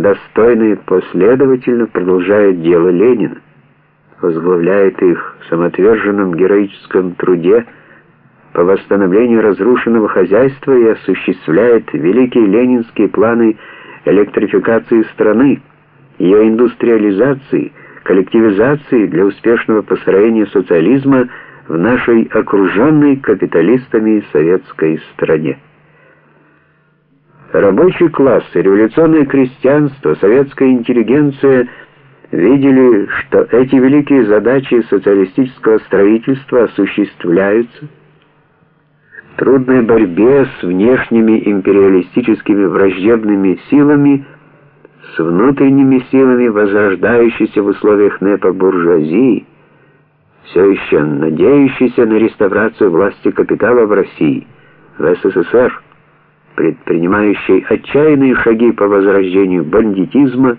достойно и последовательно продолжает дело Ленина, возглавляет их в самоотверженном героическом труде по восстановлению разрушенного хозяйства и осуществляет великие ленинские планы электрификации страны, ее индустриализации, коллективизации для успешного построения социализма в нашей окруженной капиталистами советской стране. Рабочий класс, революционное крестьянство, советская интеллигенция видели, что эти великие задачи социалистического строительства осуществляются. В трудной борьбе с внешними империалистическими враждебными силами, с внутренними силами возрождающейся в условиях НЭПа буржуазии, все еще надеющейся на реставрацию власти капитала в России, в СССР, предпринимающей отчаянные шаги по возрождению бандитизма,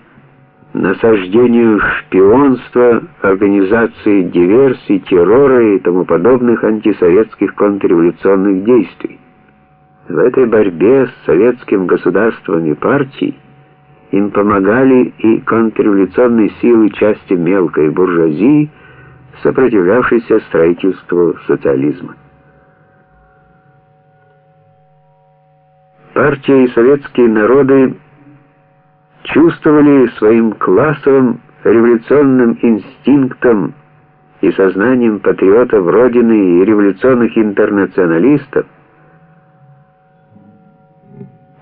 насаждению шпионства, организации диверсий, террора и тому подобных антисоветских контрреволюционных действий. В этой борьбе с советским государством и партией им помогали и контрреволюционные силы части мелкой буржуазии, сопротивлявшейся строительству социализма. Партия и советские народы чувствовали своим классовым революционным инстинктом и сознанием патриотов Родины и революционных интернационалистов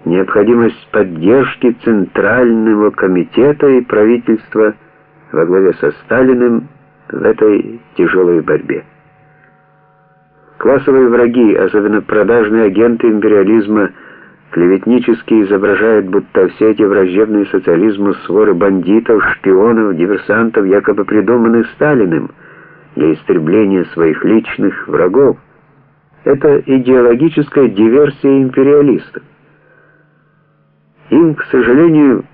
необходимость поддержки Центрального комитета и правительства во главе со Сталиным в этой тяжелой борьбе. Классовые враги, особенно продажные агенты империализма, клеветнически изображают, будто все эти враждебные социализму своры бандитов, шпионов, диверсантов якобы придуманы Сталиным для истребления своих личных врагов. Это идеологическая диверсия империалистов. Им, к сожалению,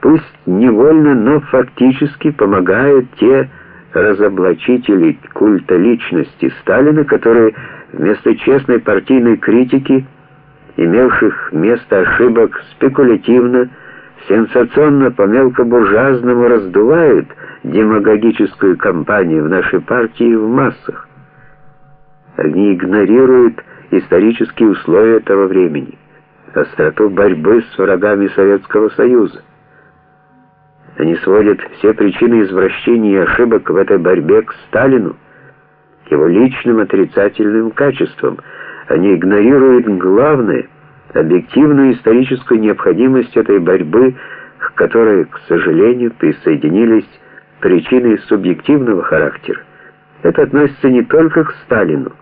пусть невольно, но фактически помогают те разоблачители культа личности Сталина, которые вместо честной партийной критики, имевших место ошибок спекулятивно, сенсационно по мелкобуржуазному раздувают демагогическую кампанию в нашей партии в массах. Они игнорируют исторические условия того времени остроту борьбы с врагами Советского Союза. Они сводят все причины извращений и ошибок в этой борьбе к Сталину, к его личным отрицательным качествам. Они игнорируют главное объективную историческую необходимость этой борьбы, к которой, к сожалению, присоединились причины субъективного характера. Это относится не только к Сталину,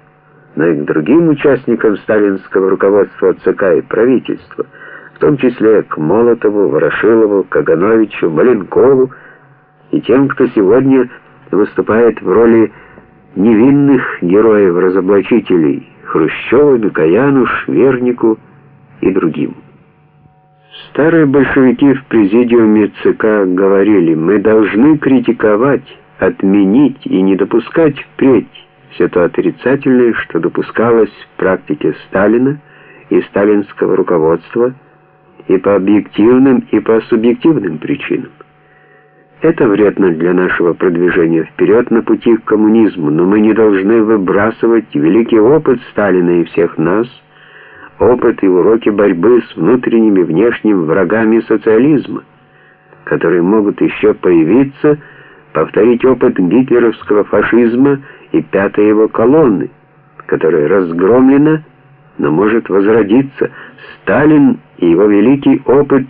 но и к другим участникам сталинского руководства ЦК и правительства, в том числе к Молотову, Ворошилову, Кагановичу, Маленкову и тем, кто сегодня выступает в роли невинных героев-разоблачителей Хрущеву, Микояну, Швернику и другим. Старые большевики в президиуме ЦК говорили, мы должны критиковать, отменить и не допускать впредь все то отрицательное, что допускалось в практике Сталина и сталинского руководства и по объективным, и по субъективным причинам. Это вредно для нашего продвижения вперед на пути к коммунизму, но мы не должны выбрасывать великий опыт Сталина и всех нас, опыт и уроки борьбы с внутренними и внешними врагами социализма, которые могут еще появиться, повторить опыт гитлеровского фашизма и пятой его колонны, которая разгромлена, но может возродиться. Сталин и его великий опыт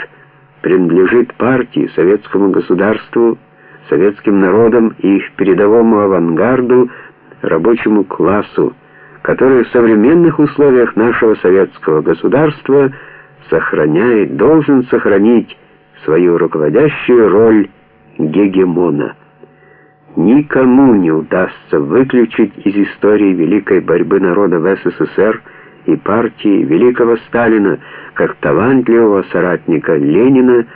принадлежит партии, советскому государству, советским народам и их передовому авангарду, рабочему классу, который в современных условиях нашего советского государства сохраняет, должен сохранить свою руководящую роль гегемона. Никому не удастся выключить из истории великой борьбы народа в СССР и партии великого Сталина как талантливого соратника Ленина,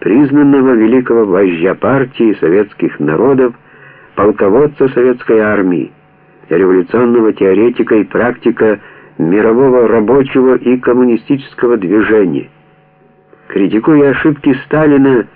признанного великого вождя партии советских народов, полководца советской армии, революционного теоретика и практика мирового рабочего и коммунистического движения. Критикуя ошибки Сталина,